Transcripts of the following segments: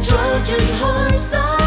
Trojan horse. Of-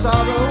sorrow.